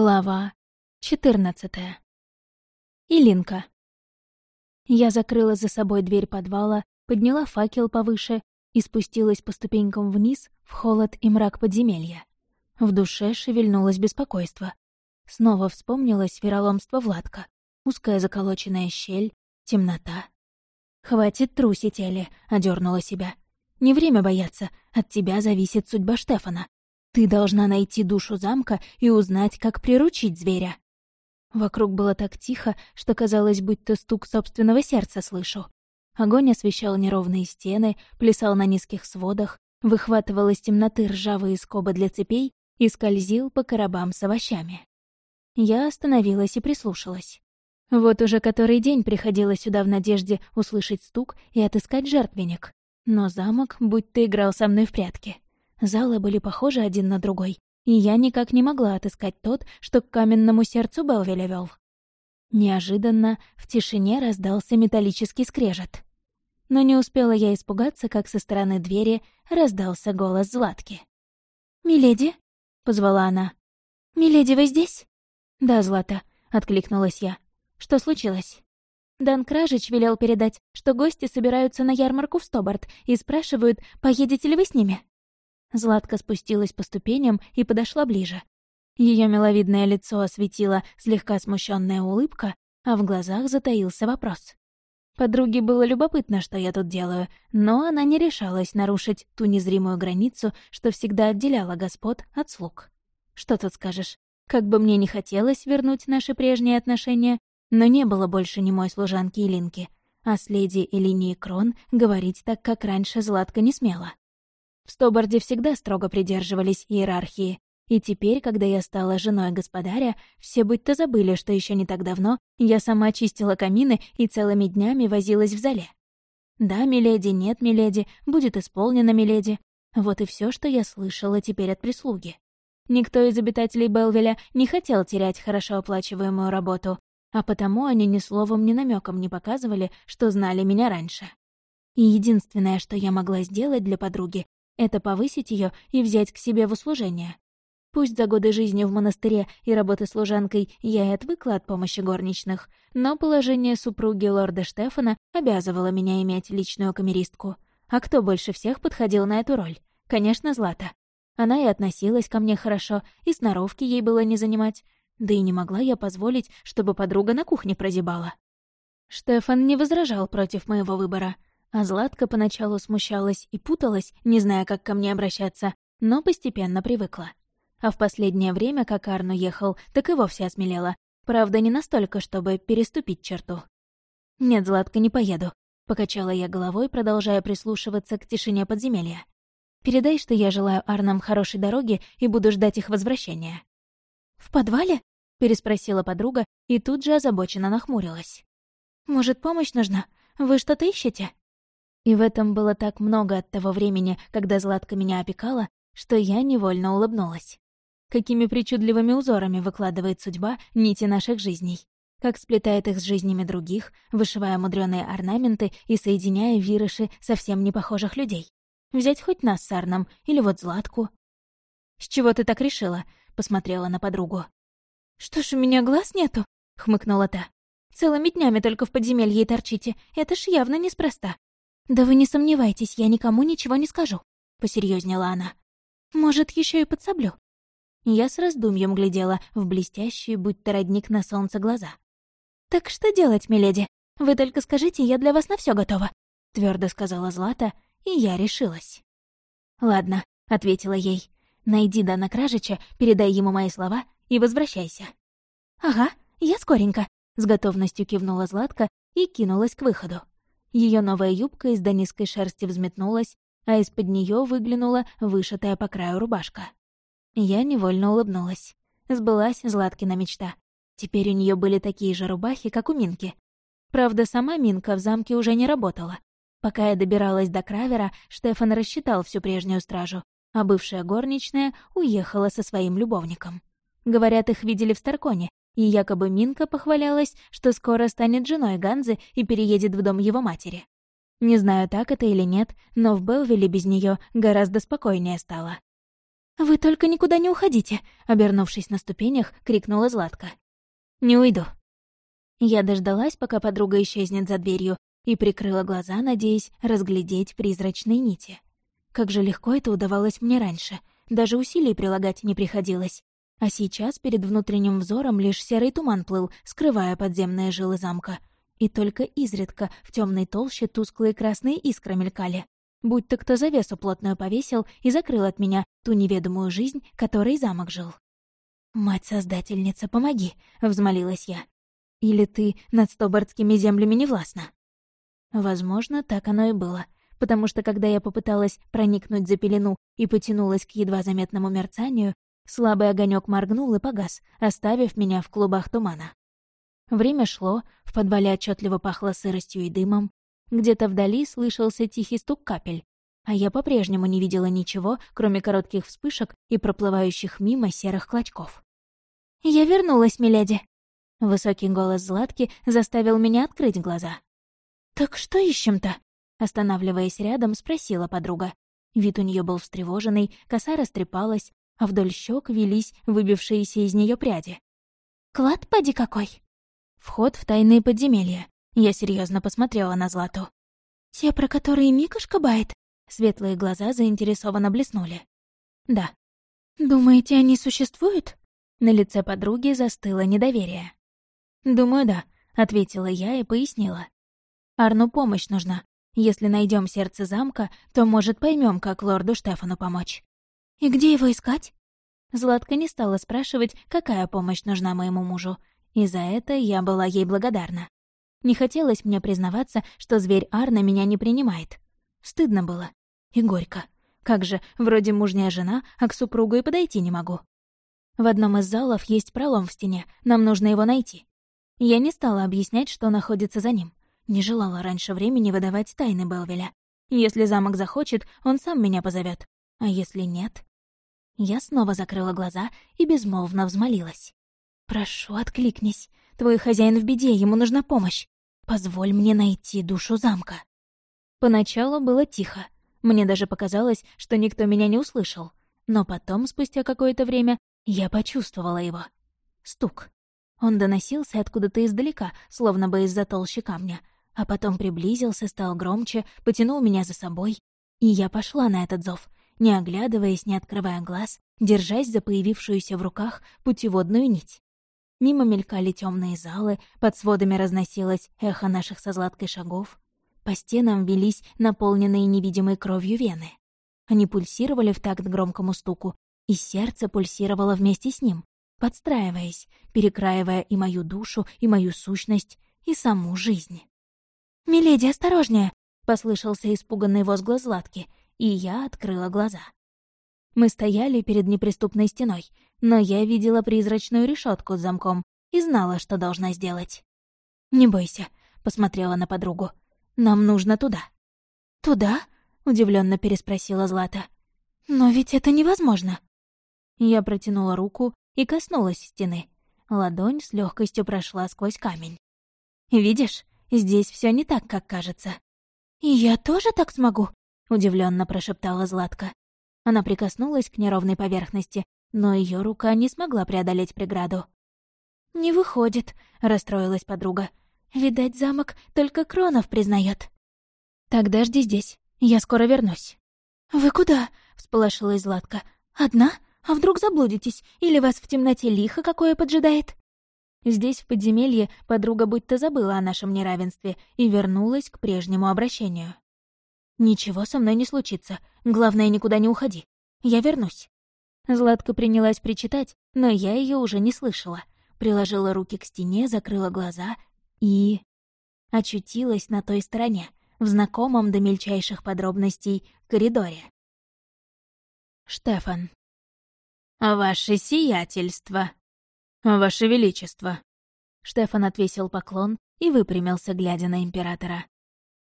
Глава 14. Илинка. Я закрыла за собой дверь подвала, подняла факел повыше и спустилась по ступенькам вниз в холод и мрак подземелья. В душе шевельнулось беспокойство. Снова вспомнилось вероломство Владка. Узкая заколоченная щель, темнота. «Хватит трусить, Элли», — одернула себя. «Не время бояться, от тебя зависит судьба Штефана. Ты должна найти душу замка и узнать, как приручить зверя». Вокруг было так тихо, что казалось, будто стук собственного сердца слышу. Огонь освещал неровные стены, плясал на низких сводах, выхватывал из темноты ржавые скобы для цепей и скользил по коробам с овощами. Я остановилась и прислушалась. Вот уже который день приходила сюда в надежде услышать стук и отыскать жертвенник. Но замок будто играл со мной в прятки. Залы были похожи один на другой, и я никак не могла отыскать тот, что к каменному сердцу Белвеля вел. Неожиданно в тишине раздался металлический скрежет. Но не успела я испугаться, как со стороны двери раздался голос Златки. «Миледи?» — позвала она. «Миледи, вы здесь?» «Да, Злата», — откликнулась я. «Что случилось?» Дан Кражич велел передать, что гости собираются на ярмарку в Стобарт и спрашивают, поедете ли вы с ними. Златка спустилась по ступеням и подошла ближе. Ее миловидное лицо осветила слегка смущенная улыбка, а в глазах затаился вопрос. Подруге было любопытно, что я тут делаю, но она не решалась нарушить ту незримую границу, что всегда отделяла господ от слуг. Что тут скажешь? Как бы мне не хотелось вернуть наши прежние отношения, но не было больше ни мой служанки Илинки, а с леди Элинии Крон говорить так, как раньше Златка не смела. В Стобарде всегда строго придерживались иерархии, и теперь, когда я стала женой господаря, все будто забыли, что еще не так давно я сама чистила камины и целыми днями возилась в зале. Да, миледи, нет, миледи, будет исполнено, миледи. Вот и все, что я слышала теперь от прислуги. Никто из обитателей Белвеля не хотел терять хорошо оплачиваемую работу, а потому они ни словом, ни намеком не показывали, что знали меня раньше. И единственное, что я могла сделать для подруги, это повысить ее и взять к себе в услужение. Пусть за годы жизни в монастыре и работы служанкой я и отвыкла от помощи горничных, но положение супруги лорда Штефана обязывало меня иметь личную камеристку. А кто больше всех подходил на эту роль? Конечно, Злата. Она и относилась ко мне хорошо, и сноровки ей было не занимать. Да и не могла я позволить, чтобы подруга на кухне прозябала. Штефан не возражал против моего выбора — а Златка поначалу смущалась и путалась, не зная, как ко мне обращаться, но постепенно привыкла. А в последнее время, как Арн уехал, так и вовсе осмелела. Правда, не настолько, чтобы переступить черту. «Нет, Златка, не поеду», — покачала я головой, продолжая прислушиваться к тишине подземелья. «Передай, что я желаю Арнам хорошей дороги и буду ждать их возвращения». «В подвале?» — переспросила подруга и тут же озабоченно нахмурилась. «Может, помощь нужна? Вы что-то ищете?» И в этом было так много от того времени, когда Златка меня опекала, что я невольно улыбнулась. Какими причудливыми узорами выкладывает судьба нити наших жизней. Как сплетает их с жизнями других, вышивая мудреные орнаменты и соединяя вирыши совсем непохожих людей. Взять хоть нас с Арном или вот Златку. «С чего ты так решила?» — посмотрела на подругу. «Что ж, у меня глаз нету?» — хмыкнула та. «Целыми днями только в подземелье торчите. Это ж явно неспроста. «Да вы не сомневайтесь, я никому ничего не скажу», — посерьезнела она. «Может, еще и подсоблю». Я с раздумьем глядела в блестящие, будто родник на солнце, глаза. «Так что делать, миледи? Вы только скажите, я для вас на все готова», — твердо сказала Злата, и я решилась. «Ладно», — ответила ей. «Найди Дана Кражича, передай ему мои слова и возвращайся». «Ага, я скоренько», — с готовностью кивнула Златка и кинулась к выходу. Ее новая юбка из донизкой шерсти взметнулась, а из-под нее выглянула вышитая по краю рубашка. Я невольно улыбнулась. Сбылась Златкина мечта. Теперь у нее были такие же рубахи, как у Минки. Правда, сама Минка в замке уже не работала. Пока я добиралась до Кравера, Штефан рассчитал всю прежнюю стражу, а бывшая горничная уехала со своим любовником. Говорят, их видели в Старконе, и якобы Минка похвалялась, что скоро станет женой Ганзы и переедет в дом его матери. Не знаю, так это или нет, но в Белвилле без нее гораздо спокойнее стало. «Вы только никуда не уходите!» — обернувшись на ступенях, крикнула Златка. «Не уйду». Я дождалась, пока подруга исчезнет за дверью, и прикрыла глаза, надеясь разглядеть призрачные нити. Как же легко это удавалось мне раньше. Даже усилий прилагать не приходилось. А сейчас перед внутренним взором лишь серый туман плыл, скрывая подземные жилы замка. И только изредка в темной толще тусклые красные искры мелькали. Будь то кто завесу плотную повесил и закрыл от меня ту неведомую жизнь, которой замок жил. «Мать-создательница, помоги!» — взмолилась я. «Или ты над стобардскими землями не властна?» Возможно, так оно и было, потому что когда я попыталась проникнуть за пелену и потянулась к едва заметному мерцанию, слабый огонек моргнул и погас, оставив меня в клубах тумана. Время шло, в подвале отчетливо пахло сыростью и дымом, где-то вдали слышался тихий стук капель, а я по-прежнему не видела ничего, кроме коротких вспышек и проплывающих мимо серых клочков. «Я вернулась, миледи!» Высокий голос Златки заставил меня открыть глаза. «Так что ищем-то?» Останавливаясь рядом, спросила подруга. Вид у нее был встревоженный, коса растрепалась, а вдоль щек велись выбившиеся из нее пряди. «Клад поди какой!» Вход в тайные подземелья. Я серьезно посмотрела на Злату. «Те, про которые Мика шкабает?» Светлые глаза заинтересованно блеснули. «Да». «Думаете, они существуют?» На лице подруги застыло недоверие. «Думаю, да», — ответила я и пояснила. «Арну помощь нужна. Если найдем сердце замка, то, может, поймем, как лорду Штефану помочь». «И где его искать?» Златка не стала спрашивать, какая помощь нужна моему мужу, и за это я была ей благодарна. Не хотелось мне признаваться, что зверь Арна меня не принимает. Стыдно было. И горько. Как же, вроде мужняя жена, а к супругу и подойти не могу. В одном из залов есть пролом в стене, нам нужно его найти. Я не стала объяснять, что находится за ним. Не желала раньше времени выдавать тайны Белвеля. Если замок захочет, он сам меня позовет. А если нет? Я снова закрыла глаза и безмолвно взмолилась. «Прошу, откликнись. Твой хозяин в беде, ему нужна помощь. Позволь мне найти душу замка». Поначалу было тихо. Мне даже показалось, что никто меня не услышал. Но потом, спустя какое-то время, я почувствовала его. Стук. Он доносился откуда-то издалека, словно бы из-за толщи камня, а потом приблизился, стал громче, потянул меня за собой. И я пошла на этот зов, не оглядываясь, не открывая глаз, держась за появившуюся в руках путеводную нить. Мимо мелькали темные залы, под сводами разносилось эхо наших со Златкой шагов. По стенам велись наполненные невидимой кровью вены. Они пульсировали в такт громкому стуку, и сердце пульсировало вместе с ним, подстраиваясь, перекраивая и мою душу, и мою сущность, и саму жизнь. «Миледи, осторожнее!» — послышался испуганный возглас Златки, и я открыла глаза. Мы стояли перед неприступной стеной, но я видела призрачную решетку с замком и знала, что должна сделать. «Не бойся», — посмотрела на подругу. «Нам нужно туда». «Туда?» — удивленно переспросила Злата. «Но ведь это невозможно». Я протянула руку и коснулась стены. Ладонь с легкостью прошла сквозь камень. «Видишь, здесь все не так, как кажется». «И я тоже так смогу?» — удивленно прошептала Златка. Она прикоснулась к неровной поверхности, но ее рука не смогла преодолеть преграду. «Не выходит», — расстроилась подруга. «Видать, замок только Кронов признает. «Тогда жди здесь, я скоро вернусь». «Вы куда?» — всполошилась Златка. «Одна? А вдруг заблудитесь? Или вас в темноте лихо какое поджидает?» Здесь, в подземелье, подруга будто забыла о нашем неравенстве и вернулась к прежнему обращению. «Ничего со мной не случится. Главное, никуда не уходи. Я вернусь». Златка принялась причитать, но я ее уже не слышала. Приложила руки к стене, закрыла глаза и... очутилась на той стороне, в знакомом до мельчайших подробностей коридоре. Штефан. «Ваше сиятельство!» «Ваше величество!» Штефан отвесил поклон и выпрямился, глядя на императора.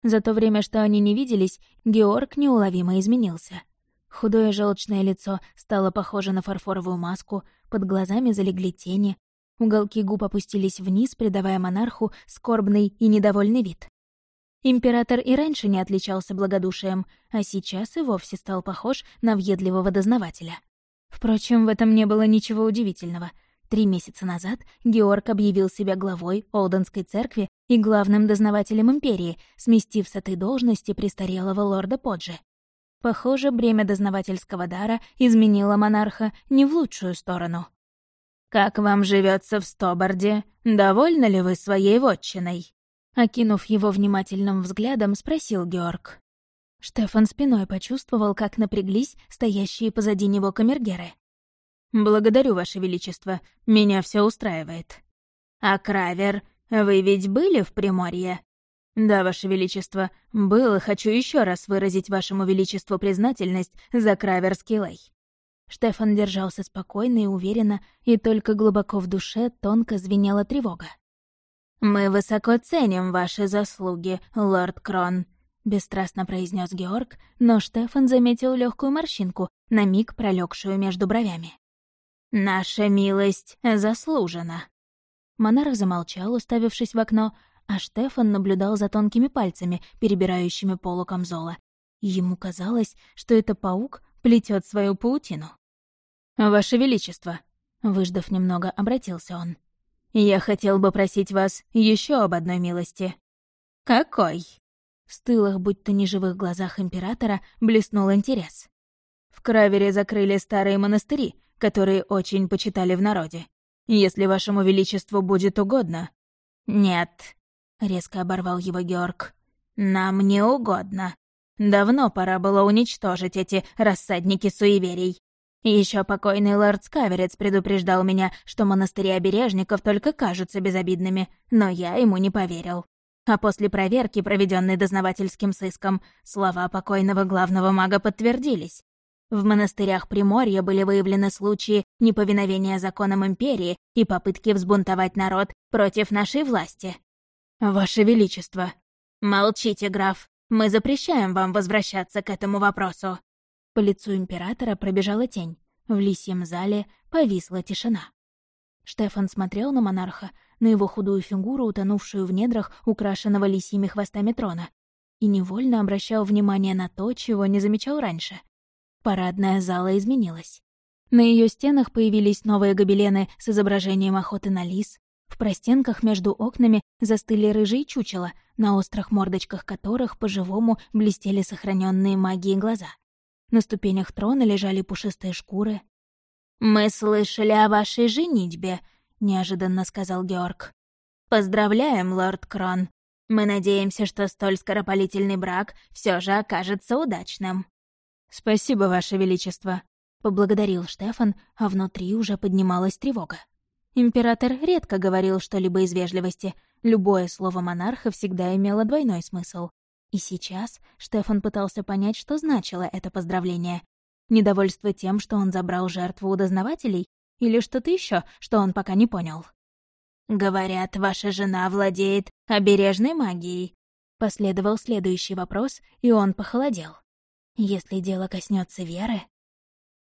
За то время, что они не виделись, Георг неуловимо изменился. Худое желчное лицо стало похоже на фарфоровую маску, под глазами залегли тени, уголки губ опустились вниз, придавая монарху скорбный и недовольный вид. Император и раньше не отличался благодушием, а сейчас и вовсе стал похож на въедливого дознавателя. Впрочем, в этом не было ничего удивительного. Три месяца назад Георг объявил себя главой Олденской церкви и главным дознавателем империи, сместив с этой должности престарелого лорда Поджи. Похоже, бремя дознавательского дара изменило монарха не в лучшую сторону. «Как вам живется в Стобарде? Довольны ли вы своей вотчиной?» Окинув его внимательным взглядом, спросил Георг. Штефан спиной почувствовал, как напряглись стоящие позади него камергеры. «Благодарю, Ваше Величество, меня все устраивает». «А Кравер, вы ведь были в Приморье?» «Да, Ваше Величество, был и хочу еще раз выразить Вашему Величеству признательность за Краверский лей». Штефан держался спокойно и уверенно, и только глубоко в душе тонко звенела тревога. «Мы высоко ценим ваши заслуги, лорд Крон», — бесстрастно произнес Георг, но Штефан заметил легкую морщинку, на миг пролегшую между бровями. «Наша милость заслужена». Монарх замолчал, уставившись в окно, а Штефан наблюдал за тонкими пальцами, перебирающими полу камзола. Ему казалось, что это паук плетет свою паутину. «Ваше Величество», — выждав немного, обратился он. «Я хотел бы просить вас еще об одной милости». «Какой?» В стылых, будь то неживых глазах императора, блеснул интерес. В Кравере закрыли старые монастыри, которые очень почитали в народе. Если вашему величеству будет угодно... Нет, резко оборвал его Георг. Нам не угодно. Давно пора было уничтожить эти рассадники суеверий. Еще покойный лорд Скаверец предупреждал меня, что монастыри обережников только кажутся безобидными, но я ему не поверил. А после проверки, проведенной дознавательским сыском, слова покойного главного мага подтвердились. В монастырях Приморья были выявлены случаи неповиновения законам Империи и попытки взбунтовать народ против нашей власти. «Ваше Величество!» «Молчите, граф. Мы запрещаем вам возвращаться к этому вопросу». По лицу императора пробежала тень. В лисьем зале повисла тишина. Штефан смотрел на монарха, на его худую фигуру, утонувшую в недрах украшенного лисьими хвостами трона, и невольно обращал внимание на то, чего не замечал раньше. Парадная зала изменилась. На ее стенах появились новые гобелены с изображением охоты на лис. В простенках между окнами застыли рыжие чучела, на острых мордочках которых по-живому блестели сохраненные магией глаза. На ступенях трона лежали пушистые шкуры. «Мы слышали о вашей женитьбе», — неожиданно сказал Георг. «Поздравляем, лорд Крон. Мы надеемся, что столь скоропалительный брак все же окажется удачным». «Спасибо, ваше величество», — поблагодарил Штефан, а внутри уже поднималась тревога. Император редко говорил что-либо из вежливости, любое слово монарха всегда имело двойной смысл. И сейчас Штефан пытался понять, что значило это поздравление. Недовольство тем, что он забрал жертву у дознавателей, или что-то еще, что он пока не понял. «Говорят, ваша жена владеет обережной магией», — последовал следующий вопрос, и он похолодел. «Если дело коснется веры...»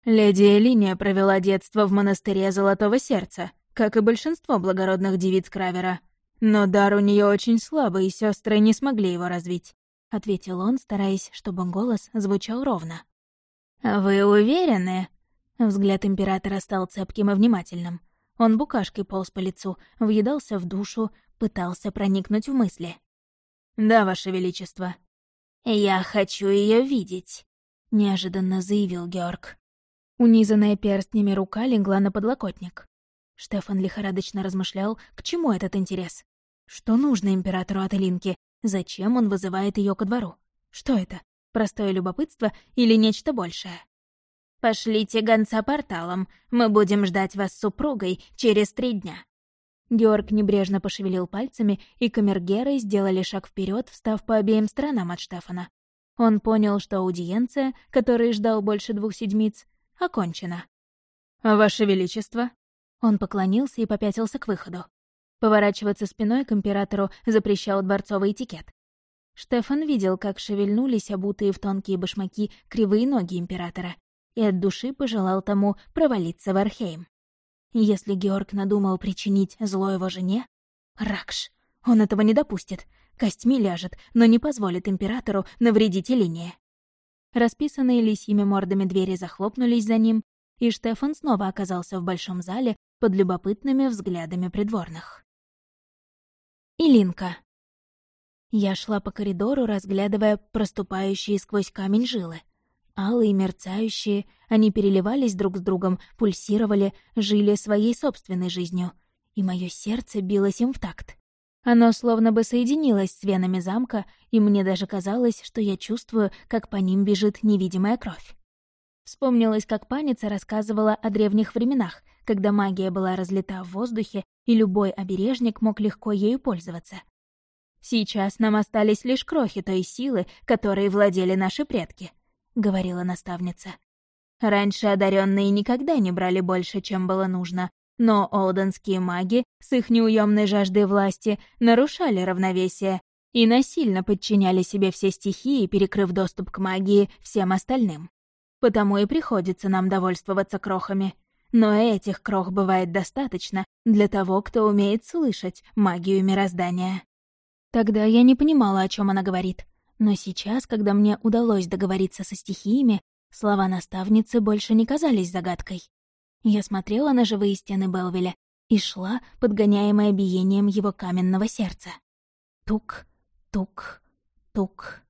Леди Элиния провела детство в монастыре Золотого Сердца, как и большинство благородных девиц Кравера. Но дар у нее очень слабый, и сестры не смогли его развить ответил он, стараясь, чтобы голос звучал ровно. «Вы уверены?» Взгляд императора стал цепким и внимательным. Он букашкой полз по лицу, въедался в душу, пытался проникнуть в мысли. «Да, Ваше Величество». «Я хочу ее видеть», — неожиданно заявил Георг. Унизанная перстнями рука легла на подлокотник. Штефан лихорадочно размышлял, к чему этот интерес. Что нужно императору от Элинки, Зачем он вызывает ее ко двору? Что это? Простое любопытство или нечто большее? «Пошлите гонца порталом. Мы будем ждать вас с супругой через три дня». Георг небрежно пошевелил пальцами, и камергеры сделали шаг вперед, встав по обеим сторонам от Штефана. Он понял, что аудиенция, которой ждал больше двух седмиц, окончена. «Ваше Величество!» Он поклонился и попятился к выходу. Поворачиваться спиной к императору запрещал дворцовый этикет. Штефан видел, как шевельнулись обутые в тонкие башмаки кривые ноги императора, и от души пожелал тому провалиться в Архейм. Если Георг надумал причинить зло его жене... Ракш! Он этого не допустит. Костьми ляжет, но не позволит императору навредить линии. Расписанные лисьими мордами двери захлопнулись за ним, и Штефан снова оказался в большом зале под любопытными взглядами придворных. Илинка. Я шла по коридору, разглядывая проступающие сквозь камень жилы. Алые, мерцающие, они переливались друг с другом, пульсировали, жили своей собственной жизнью. И мое сердце билось им в такт. Оно словно бы соединилось с венами замка, и мне даже казалось, что я чувствую, как по ним бежит невидимая кровь. Вспомнилось, как паница рассказывала о древних временах, когда магия была разлита в воздухе, и любой обережник мог легко ею пользоваться. Сейчас нам остались лишь крохи той силы, которой владели наши предки —— говорила наставница. Раньше одаренные никогда не брали больше, чем было нужно, но олденские маги с их неуемной жаждой власти нарушали равновесие и насильно подчиняли себе все стихии, перекрыв доступ к магии всем остальным. Потому и приходится нам довольствоваться крохами. Но этих крох бывает достаточно для того, кто умеет слышать магию мироздания. Тогда я не понимала, о чем она говорит. Но сейчас, когда мне удалось договориться со стихиями, слова наставницы больше не казались загадкой. Я смотрела на живые стены Белвеля и шла, подгоняемая биением его каменного сердца. Тук, тук, тук.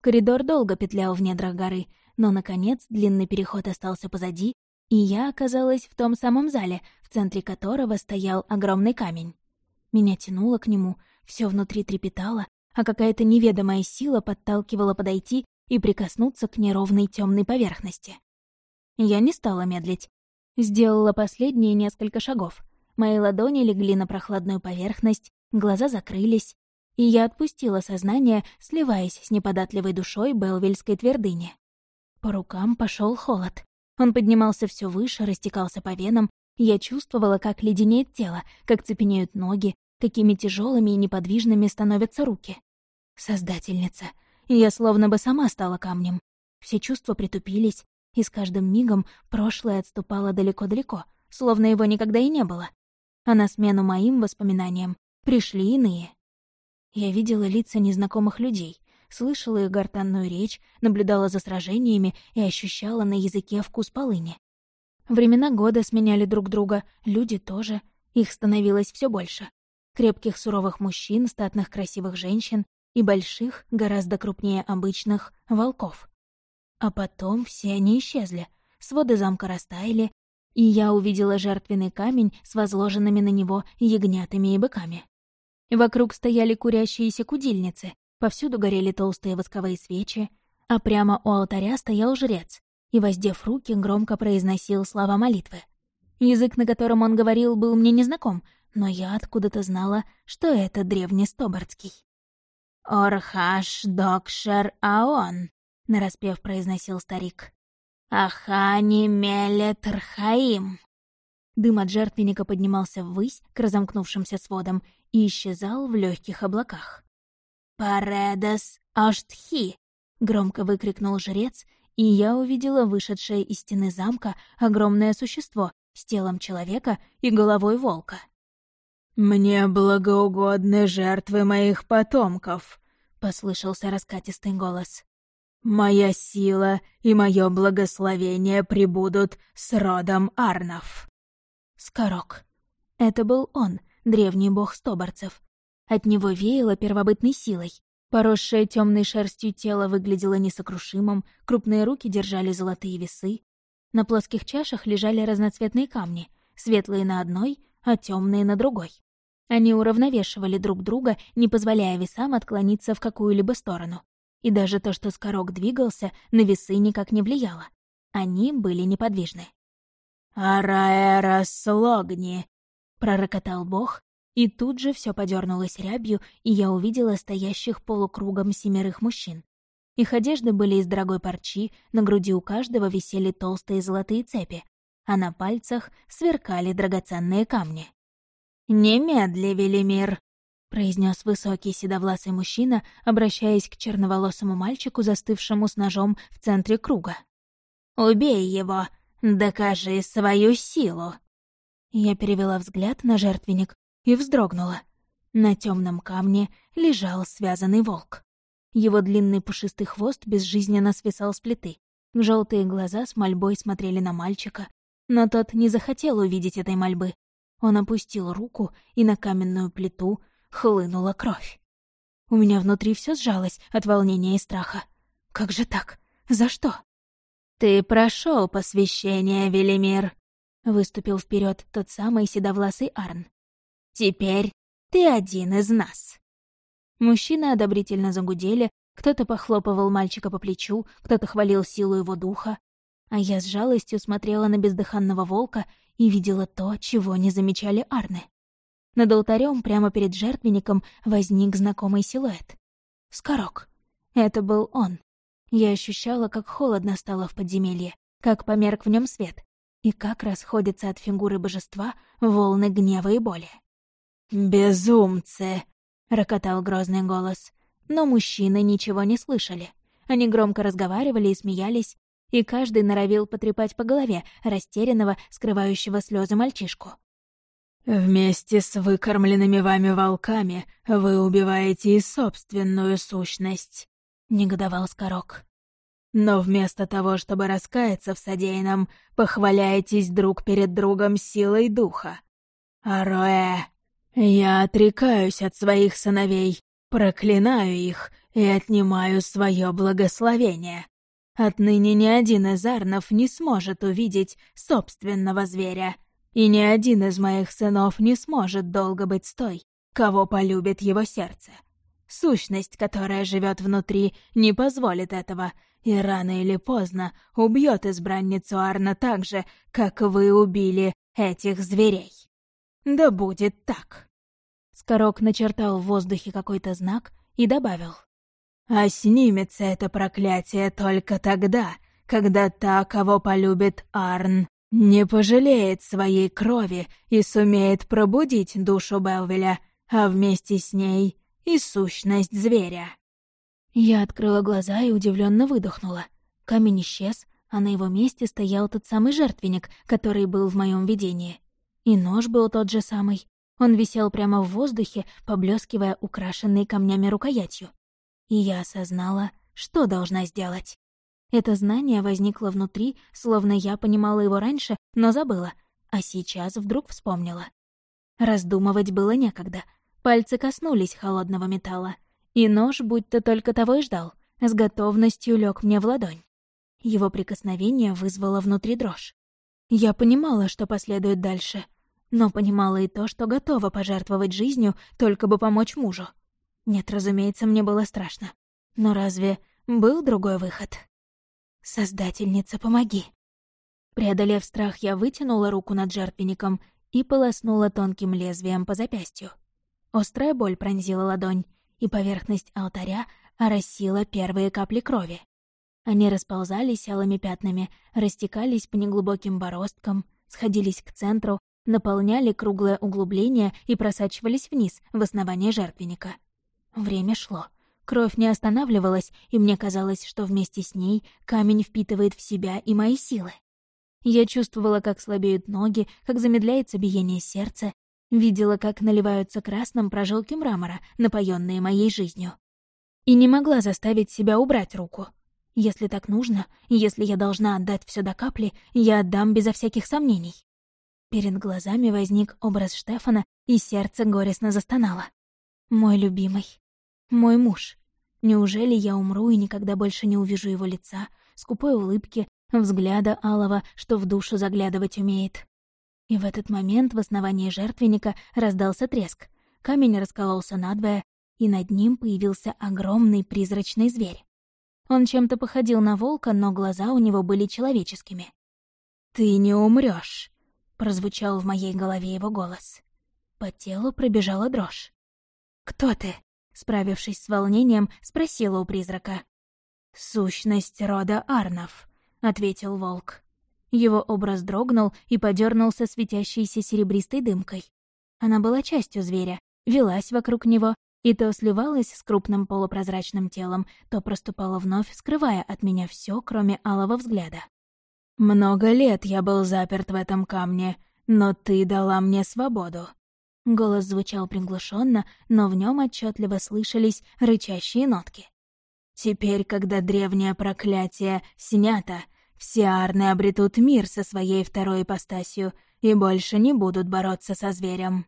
Коридор долго петлял в недрах горы, но, наконец, длинный переход остался позади, и я оказалась в том самом зале, в центре которого стоял огромный камень. Меня тянуло к нему, все внутри трепетало, а какая-то неведомая сила подталкивала подойти и прикоснуться к неровной темной поверхности. Я не стала медлить. Сделала последние несколько шагов. Мои ладони легли на прохладную поверхность, глаза закрылись, и я отпустила сознание, сливаясь с неподатливой душой Белвильской твердыни. По рукам пошел холод. Он поднимался все выше, растекался по венам, я чувствовала, как леденеет тело, как цепенеют ноги, какими тяжелыми и неподвижными становятся руки. Создательница. Я словно бы сама стала камнем. Все чувства притупились, и с каждым мигом прошлое отступало далеко-далеко, словно его никогда и не было. А на смену моим воспоминаниям пришли иные. Я видела лица незнакомых людей, слышала их гортанную речь, наблюдала за сражениями и ощущала на языке вкус полыни. Времена года сменяли друг друга, люди тоже, их становилось все больше крепких суровых мужчин, статных красивых женщин и больших, гораздо крупнее обычных, волков. А потом все они исчезли, своды замка растаяли, и я увидела жертвенный камень с возложенными на него ягнятами и быками. Вокруг стояли курящиеся кудильницы, повсюду горели толстые восковые свечи, а прямо у алтаря стоял жрец и, воздев руки, громко произносил слова молитвы. Язык, на котором он говорил, был мне незнаком, но я откуда-то знала, что это древний Стобардский. «Орхаш докшер аон», — нараспев произносил старик. «Ахани мелет рхаим». Дым от жертвенника поднимался ввысь к разомкнувшимся сводам и исчезал в легких облаках. «Паредас аштхи!» — громко выкрикнул жрец, и я увидела вышедшее из стены замка огромное существо с телом человека и головой волка. «Мне благоугодны жертвы моих потомков», — послышался раскатистый голос. «Моя сила и мое благословение прибудут с родом Арнов». Скорок. Это был он, древний бог стоборцев. От него веяло первобытной силой. Поросшее темной шерстью тело выглядело несокрушимым, крупные руки держали золотые весы. На плоских чашах лежали разноцветные камни, светлые на одной, а темные на другой. Они уравновешивали друг друга, не позволяя весам отклониться в какую-либо сторону. И даже то, что скорок двигался, на весы никак не влияло. Они были неподвижны. «Араэра слогни!» — пророкотал бог, и тут же все подернулось рябью, и я увидела стоящих полукругом семерых мужчин. Их одежды были из дорогой парчи, на груди у каждого висели толстые золотые цепи, а на пальцах сверкали драгоценные камни. «Немедли, Велимир!» — произнес высокий седовласый мужчина, обращаясь к черноволосому мальчику, застывшему с ножом в центре круга. «Убей его! Докажи свою силу!» Я перевела взгляд на жертвенник и вздрогнула. На темном камне лежал связанный волк. Его длинный пушистый хвост безжизненно свисал с плиты. Желтые глаза с мольбой смотрели на мальчика, но тот не захотел увидеть этой мольбы. Он опустил руку, и на каменную плиту хлынула кровь. У меня внутри все сжалось от волнения и страха. Как же так? За что? «Ты прошел посвящение, Велимир», — выступил вперед тот самый седовласый Арн. «Теперь ты один из нас». Мужчины одобрительно загудели, кто-то похлопывал мальчика по плечу, кто-то хвалил силу его духа, а я с жалостью смотрела на бездыханного волка и видела то, чего не замечали Арны. Над алтарем прямо перед жертвенником возник знакомый силуэт. Скорок. Это был он. Я ощущала, как холодно стало в подземелье, как померк в нем свет, и как расходятся от фигуры божества волны гнева и боли. «Безумцы!» — рокотал грозный голос. Но мужчины ничего не слышали. Они громко разговаривали и смеялись, и каждый норовил потрепать по голове растерянного, скрывающего слезы мальчишку. «Вместе с выкормленными вами волками вы убиваете и собственную сущность», — негодовал Скорок. «Но вместо того, чтобы раскаяться в содеянном, похваляетесь друг перед другом силой духа. Ароэ, я отрекаюсь от своих сыновей, проклинаю их и отнимаю свое благословение. Отныне ни один из арнов не сможет увидеть собственного зверя, и ни один из моих сынов не сможет долго быть с той, кого полюбит его сердце. Сущность, которая живет внутри, не позволит этого, и рано или поздно убьет избранницу Арна так же, как вы убили этих зверей. Да будет так. Скорок начертал в воздухе какой-то знак и добавил. «А снимется это проклятие только тогда, когда та, кого полюбит Арн, не пожалеет своей крови и сумеет пробудить душу Белвеля, а вместе с ней и сущность зверя. Я открыла глаза и удивленно выдохнула. Камень исчез, а на его месте стоял тот самый жертвенник, который был в моем видении. И нож был тот же самый. Он висел прямо в воздухе, поблескивая украшенной камнями рукоятью. И я осознала, что должна сделать. Это знание возникло внутри, словно я понимала его раньше, но забыла, а сейчас вдруг вспомнила. Раздумывать было некогда. Пальцы коснулись холодного металла, и нож, будто только того и ждал, с готовностью лег мне в ладонь. Его прикосновение вызвало внутри дрожь. Я понимала, что последует дальше, но понимала и то, что готова пожертвовать жизнью, только бы помочь мужу. Нет, разумеется, мне было страшно. Но разве был другой выход? «Создательница, помоги!» Преодолев страх, я вытянула руку над жертвенником и полоснула тонким лезвием по запястью. Острая боль пронзила ладонь, и поверхность алтаря оросила первые капли крови. Они расползались алыми пятнами, растекались по неглубоким бороздкам, сходились к центру, наполняли круглое углубление и просачивались вниз, в основание жертвенника. Время шло. Кровь не останавливалась, и мне казалось, что вместе с ней камень впитывает в себя и мои силы. Я чувствовала, как слабеют ноги, как замедляется биение сердца, видела, как наливаются красным прожилки мрамора, напоенные моей жизнью. И не могла заставить себя убрать руку. Если так нужно, если я должна отдать все до капли, я отдам безо всяких сомнений. Перед глазами возник образ Штефана, и сердце горестно застонало. Мой любимый. Мой муж. Неужели я умру и никогда больше не увижу его лица, скупой улыбки, взгляда алого, что в душу заглядывать умеет? И в этот момент в основании жертвенника раздался треск. Камень раскололся надвое, и над ним появился огромный призрачный зверь. Он чем-то походил на волка, но глаза у него были человеческими. «Ты не умрёшь», — прозвучал в моей голове его голос. По телу пробежала дрожь. «Кто ты?» Справившись с волнением, спросила у призрака. «Сущность рода Арнов», — ответил волк. Его образ дрогнул и подернулся светящейся серебристой дымкой. Она была частью зверя, велась вокруг него и то сливалась с крупным полупрозрачным телом, то проступала вновь, скрывая от меня все, кроме алого взгляда. «Много лет я был заперт в этом камне, но ты дала мне свободу. Голос звучал приглушенно, но в нем отчетливо слышались рычащие нотки. Теперь, когда древнее проклятие снято, все арны обретут мир со своей второй ипостасью и больше не будут бороться со зверем.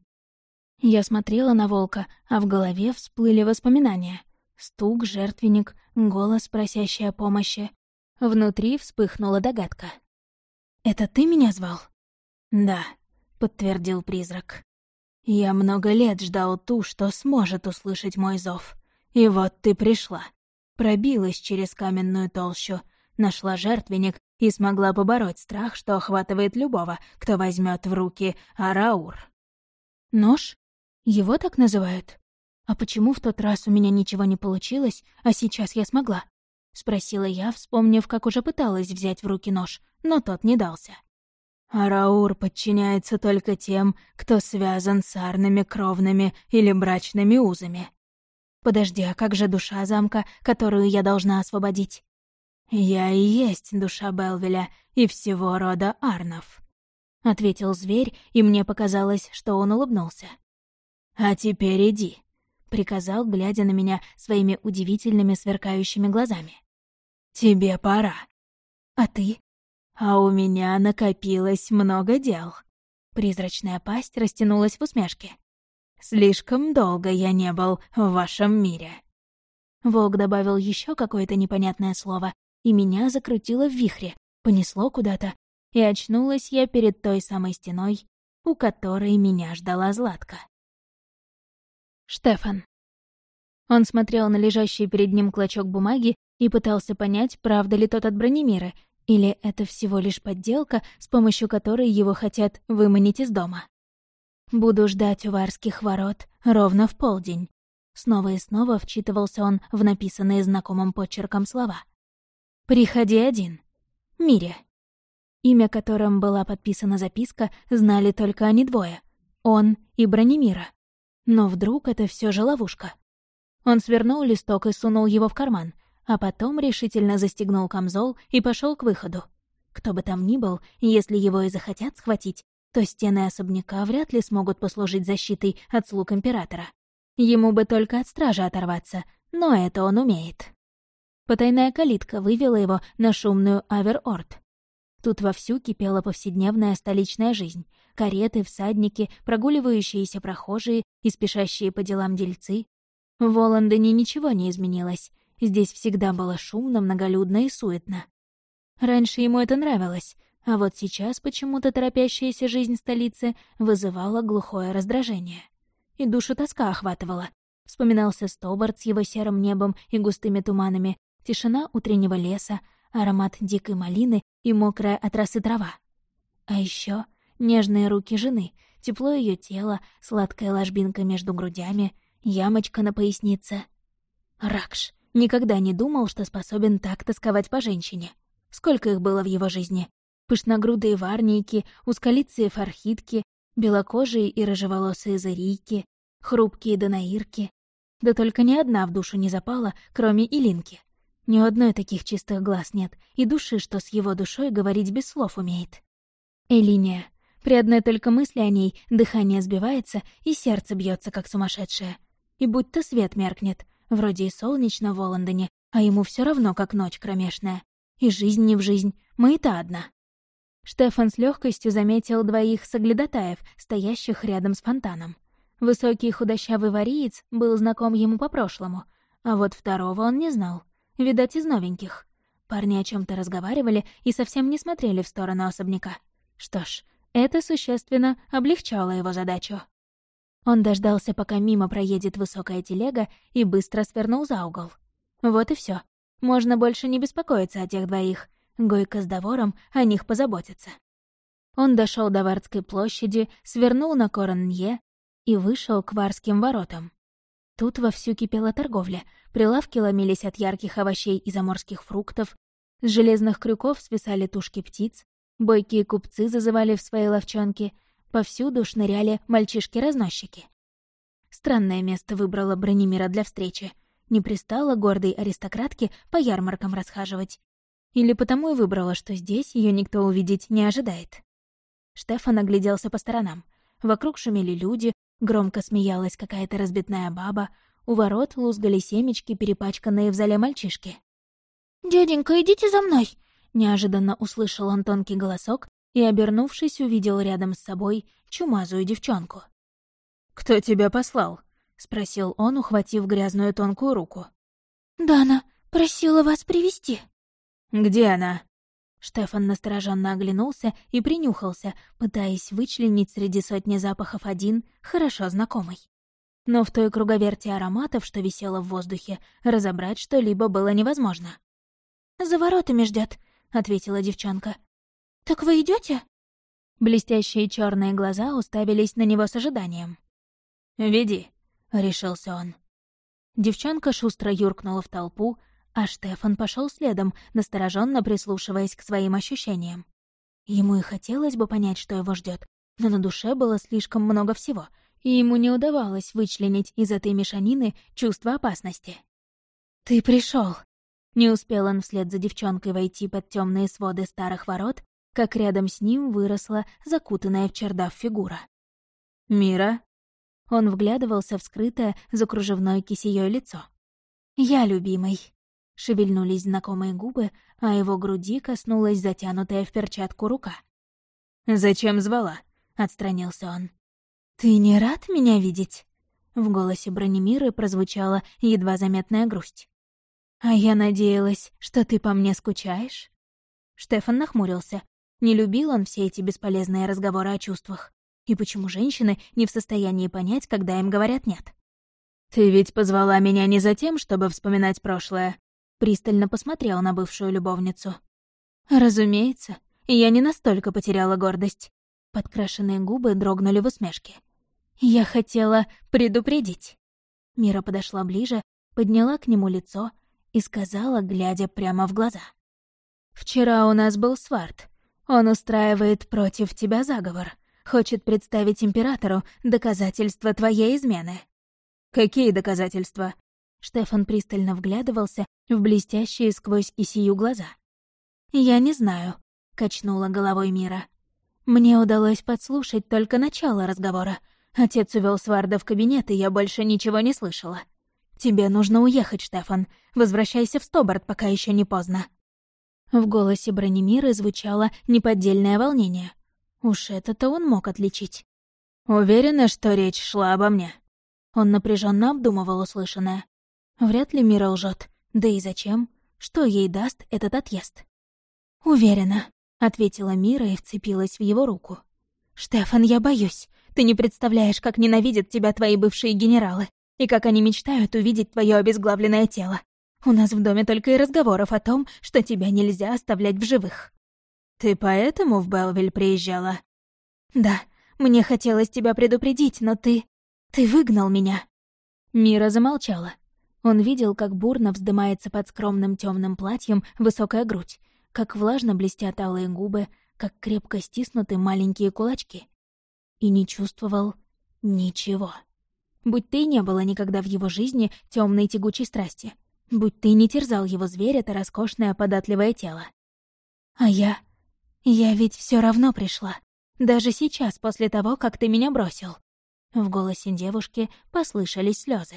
Я смотрела на волка, а в голове всплыли воспоминания. Стук, жертвенник, голос, просящий о помощи. Внутри вспыхнула догадка. «Это ты меня звал?» «Да», — подтвердил призрак. «Я много лет ждал ту, что сможет услышать мой зов. И вот ты пришла. Пробилась через каменную толщу, нашла жертвенник и смогла побороть страх, что охватывает любого, кто возьмет в руки Араур». «Нож? Его так называют? А почему в тот раз у меня ничего не получилось, а сейчас я смогла?» — спросила я, вспомнив, как уже пыталась взять в руки нож, но тот не дался. Араур подчиняется только тем, кто связан с арными кровными или брачными узами. Подожди, а как же душа замка, которую я должна освободить? Я и есть душа Белвеля и всего рода Арнов. Ответил зверь, и мне показалось, что он улыбнулся. «А теперь иди», — приказал, глядя на меня своими удивительными сверкающими глазами. «Тебе пора». «А ты?» А у меня накопилось много дел. Призрачная пасть растянулась в усмешке. Слишком долго я не был в вашем мире. Волк добавил еще какое-то непонятное слово, и меня закрутило в вихре, понесло куда-то, и очнулась я перед той самой стеной, у которой меня ждала Златка. Штефан. Он смотрел на лежащий перед ним клочок бумаги и пытался понять, правда ли тот от Бронемира, или это всего лишь подделка, с помощью которой его хотят выманить из дома? Буду ждать у варских ворот ровно в полдень. Снова и снова вчитывался он в написанные знакомым почерком слова. «Приходи один. Мире». Имя, которым была подписана записка, знали только они двое. Он и Бронемира. Но вдруг это все же ловушка. Он свернул листок и сунул его в карман, а потом решительно застегнул камзол и пошел к выходу. Кто бы там ни был, если его и захотят схватить, то стены особняка вряд ли смогут послужить защитой от слуг Императора. Ему бы только от стражи оторваться, но это он умеет. Потайная калитка вывела его на шумную Авер-Орд. Тут вовсю кипела повседневная столичная жизнь. Кареты, всадники, прогуливающиеся прохожие и спешащие по делам дельцы. В Лондоне ничего не изменилось. Здесь всегда было шумно, многолюдно и суетно. Раньше ему это нравилось, а вот сейчас почему-то торопящаяся жизнь столицы вызывала глухое раздражение. И душу тоска охватывала. Вспоминался Стобарт с его серым небом и густыми туманами, тишина утреннего леса, аромат дикой малины и мокрая от росы трава. А еще нежные руки жены, тепло ее тела, сладкая ложбинка между грудями, ямочка на пояснице. Ракш. Никогда не думал, что способен так тосковать по женщине. Сколько их было в его жизни? Пышногрудые варники, узколицые фархитки, белокожие и рыжеволосые зарийки, хрупкие донаирки. Да только ни одна в душу не запала, кроме Илинки. Ни одной таких чистых глаз нет, и души, что с его душой говорить без слов умеет. Элиния. При одной только мысли о ней дыхание сбивается, и сердце бьется как сумасшедшее. И будь то свет меркнет, Вроде и солнечно в Лондоне, а ему все равно, как ночь кромешная. И жизнь не в жизнь, мы-то одна. Штефан с легкостью заметил двоих соглядатаев, стоящих рядом с фонтаном. Высокий худощавый вариец был знаком ему по прошлому, а вот второго он не знал. Видать, из новеньких. Парни о чем то разговаривали и совсем не смотрели в сторону особняка. Что ж, это существенно облегчало его задачу. Он дождался, пока мимо проедет высокая телега, и быстро свернул за угол. Вот и все. Можно больше не беспокоиться о тех двоих. Гойка с Довором о них позаботится. Он дошел до Вардской площади, свернул на Короннье и вышел к Варским воротам. Тут вовсю кипела торговля. Прилавки ломились от ярких овощей и заморских фруктов. С железных крюков свисали тушки птиц. Бойкие купцы зазывали в свои ловчонки — Повсюду шныряли мальчишки-разносчики. Странное место выбрала Бронемира для встречи. Не пристала гордой аристократке по ярмаркам расхаживать. Или потому и выбрала, что здесь ее никто увидеть не ожидает. Штефан огляделся по сторонам. Вокруг шумели люди, громко смеялась какая-то разбитная баба, У ворот лузгали семечки, перепачканные в зале мальчишки. «Дяденька, идите за мной!» Неожиданно услышал он тонкий голосок и, обернувшись, увидел рядом с собой чумазую девчонку. «Кто тебя послал?» — спросил он, ухватив грязную тонкую руку. «Дана просила вас привести «Где она?» Штефан настороженно оглянулся и принюхался, пытаясь вычленить среди сотни запахов один, хорошо знакомый. Но в той круговерти ароматов, что висело в воздухе, разобрать что-либо было невозможно. «За воротами ждет, ответила девчонка. «Так вы идете? Блестящие черные глаза уставились на него с ожиданием. «Веди», — решился он. Девчонка шустро юркнула в толпу, а Штефан пошел следом, настороженно прислушиваясь к своим ощущениям. Ему и хотелось бы понять, что его ждет, но на душе было слишком много всего, и ему не удавалось вычленить из этой мешанины чувство опасности. «Ты пришел. Не успел он вслед за девчонкой войти под темные своды старых ворот, как рядом с ним выросла закутанная в чердав фигура. «Мира?» Он вглядывался в скрытое за кружевной кисеёй лицо. «Я любимый». Шевельнулись знакомые губы, а его груди коснулась затянутая в перчатку рука. «Зачем звала?» — отстранился он. «Ты не рад меня видеть?» В голосе Бронемиры прозвучала едва заметная грусть. «А я надеялась, что ты по мне скучаешь?» Штефан нахмурился. Не любил он все эти бесполезные разговоры о чувствах. И почему женщины не в состоянии понять, когда им говорят «нет»? «Ты ведь позвала меня не за тем, чтобы вспоминать прошлое», Пристально посмотрел на бывшую любовницу. «Разумеется, я не настолько потеряла гордость». Подкрашенные губы дрогнули в усмешке. «Я хотела предупредить». Мира подошла ближе, подняла к нему лицо и сказала, глядя прямо в глаза. «Вчера у нас был сварт. Он устраивает против тебя заговор. Хочет представить императору доказательства твоей измены». «Какие доказательства?» Штефан пристально вглядывался в блестящие сквозь кисию глаза. «Я не знаю», — качнула головой Мира. «Мне удалось подслушать только начало разговора. Отец увел Сварда в кабинет, и я больше ничего не слышала. Тебе нужно уехать, Штефан. Возвращайся в Стобарт, пока еще не поздно». В голосе Бронемира звучало неподдельное волнение. Уж это-то он мог отличить. «Уверена, что речь шла обо мне?» Он напряженно обдумывал услышанное. Вряд ли Мира лжет. Да и зачем? Что ей даст этот отъезд? «Уверена», — ответила Мира и вцепилась в его руку. «Штефан, я боюсь. Ты не представляешь, как ненавидят тебя твои бывшие генералы, и как они мечтают увидеть твое обезглавленное тело. У нас в доме только и разговоров о том, что тебя нельзя оставлять в живых». «Ты поэтому в Белвиль приезжала?» «Да, мне хотелось тебя предупредить, но ты... ты выгнал меня». Мира замолчала. Он видел, как бурно вздымается под скромным темным платьем высокая грудь, как влажно блестят алые губы, как крепко стиснуты маленькие кулачки. И не чувствовал ничего. Будь ты не было никогда в его жизни темной тягучей страсти, будь ты не терзал его зверь это роскошное податливое тело. А я... я ведь все равно пришла. Даже сейчас, после того, как ты меня бросил. В голосе девушки послышались слезы.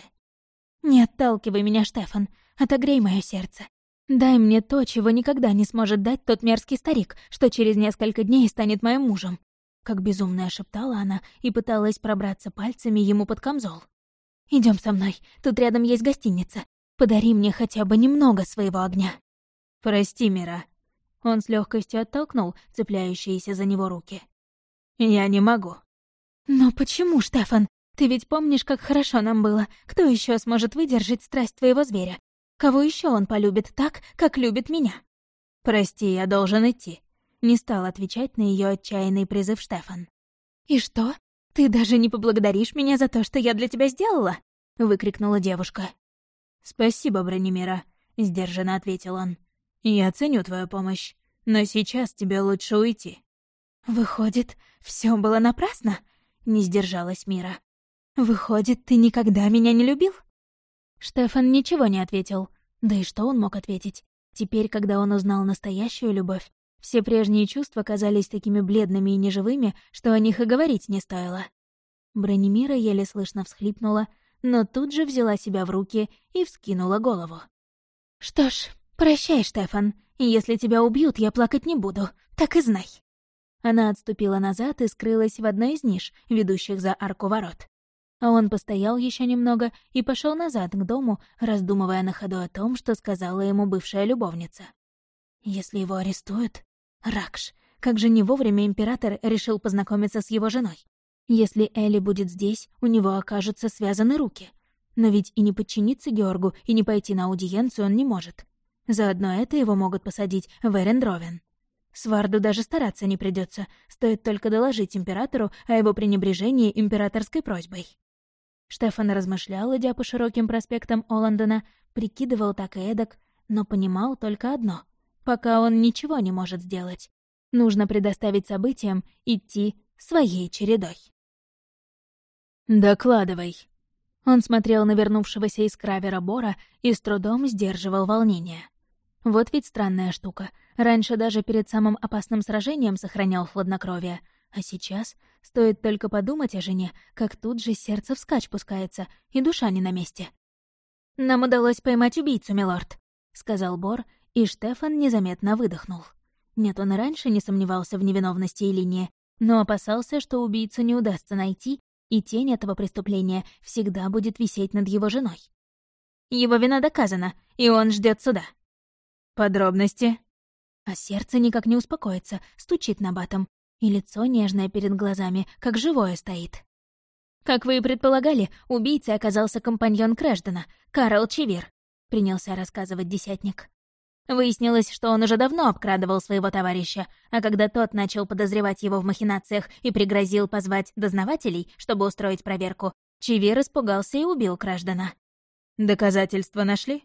«Не отталкивай меня, Штефан. Отогрей мое сердце. Дай мне то, чего никогда не сможет дать тот мерзкий старик, что через несколько дней станет моим мужем». Как безумная шептала она и пыталась пробраться пальцами ему под камзол. Идем со мной, тут рядом есть гостиница. Подари мне хотя бы немного своего огня». «Прости, Мира». Он с легкостью оттолкнул цепляющиеся за него руки. «Я не могу». «Но почему, Штефан? Ты ведь помнишь, как хорошо нам было? Кто еще сможет выдержать страсть твоего зверя? Кого еще он полюбит так, как любит меня?» «Прости, я должен идти», — не стал отвечать на ее отчаянный призыв Штефан. «И что? Ты даже не поблагодаришь меня за то, что я для тебя сделала?» — выкрикнула девушка. «Спасибо, Бронемира», — сдержанно ответил он. «Я ценю твою помощь, но сейчас тебе лучше уйти». «Выходит, все было напрасно?» — не сдержалась Мира. «Выходит, ты никогда меня не любил?» Штефан ничего не ответил. Да и что он мог ответить? Теперь, когда он узнал настоящую любовь, все прежние чувства казались такими бледными и неживыми, что о них и говорить не стоило. Бронемира еле слышно всхлипнула, но тут же взяла себя в руки и вскинула голову. «Что ж, прощай, Штефан. Если тебя убьют, я плакать не буду, так и знай». Она отступила назад и скрылась в одной из ниш, ведущих за арку ворот. А он постоял еще немного и пошел назад к дому, раздумывая на ходу о том, что сказала ему бывшая любовница. Если его арестуют... Ракш, как же не вовремя император решил познакомиться с его женой. Если Элли будет здесь, у него окажутся связаны руки. Но ведь и не подчиниться Георгу, и не пойти на аудиенцию он не может. Заодно это его могут посадить в Эрендровен. Сварду даже стараться не придется, стоит только доложить императору о его пренебрежении императорской просьбой. Штефан размышлял, идя по широким проспектам Оландона, прикидывал так и эдак, но понимал только одно. Пока он ничего не может сделать. Нужно предоставить событиям идти своей чередой. «Докладывай». Он смотрел на вернувшегося из Кравера Бора и с трудом сдерживал волнение. Вот ведь странная штука. Раньше даже перед самым опасным сражением сохранял хладнокровие — а сейчас стоит только подумать о жене, как тут же сердце вскачь пускается, и душа не на месте. «Нам удалось поймать убийцу, милорд», — сказал Бор, и Штефан незаметно выдохнул. Нет, он и раньше не сомневался в невиновности Элине, но опасался, что убийцу не удастся найти, и тень этого преступления всегда будет висеть над его женой. Его вина доказана, и он ждет суда. Подробности? А сердце никак не успокоится, стучит на батом, и лицо нежное перед глазами, как живое стоит. «Как вы и предполагали, убийцей оказался компаньон Крэждена, Карл Чевир», — принялся рассказывать десятник. Выяснилось, что он уже давно обкрадывал своего товарища, а когда тот начал подозревать его в махинациях и пригрозил позвать дознавателей, чтобы устроить проверку, Чевир испугался и убил Крэждена. «Доказательства нашли?»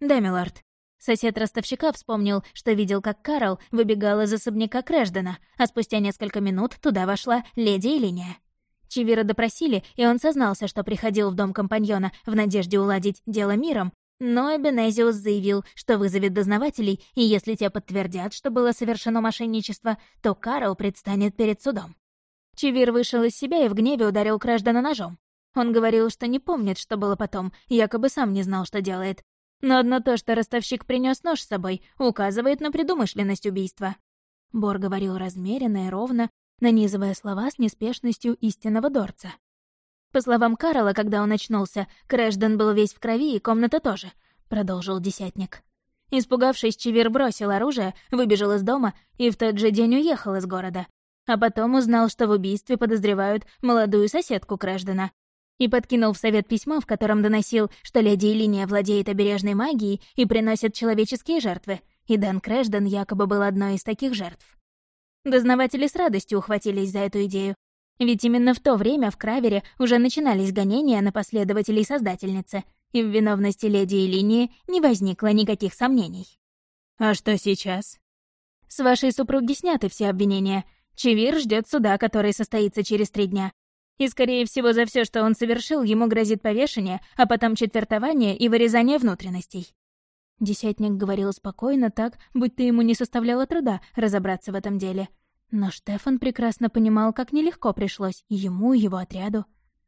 «Да, милорд. Сосед ростовщика вспомнил, что видел, как Карл выбегал из особняка Крэждена, а спустя несколько минут туда вошла леди Элиния. Чивира допросили, и он сознался, что приходил в дом компаньона в надежде уладить дело миром, но Эбенезиус заявил, что вызовет дознавателей, и если те подтвердят, что было совершено мошенничество, то Карл предстанет перед судом. Чивир вышел из себя и в гневе ударил Крэждена ножом. Он говорил, что не помнит, что было потом, якобы сам не знал, что делает, но одно то, что ростовщик принес нож с собой, указывает на предумышленность убийства. Бор говорил размеренно и ровно, нанизывая слова с неспешностью истинного дорца. По словам Карла, когда он очнулся, Крэшден был весь в крови, и комната тоже, — продолжил десятник. Испугавшись, Чевир бросил оружие, выбежал из дома и в тот же день уехал из города. А потом узнал, что в убийстве подозревают молодую соседку Крэшдена, и подкинул в совет письмо, в котором доносил, что леди Элиния владеет обережной магией и приносит человеческие жертвы, и Дэн Крэшден якобы был одной из таких жертв. Дознаватели с радостью ухватились за эту идею, ведь именно в то время в Кравере уже начинались гонения на последователей Создательницы, и в виновности леди Элинии не возникло никаких сомнений. «А что сейчас?» «С вашей супруги сняты все обвинения. Чевир ждет суда, который состоится через три дня. И, скорее всего, за все, что он совершил, ему грозит повешение, а потом четвертование и вырезание внутренностей. Десятник говорил спокойно так, будто ему не составляло труда разобраться в этом деле. Но Штефан прекрасно понимал, как нелегко пришлось ему и его отряду.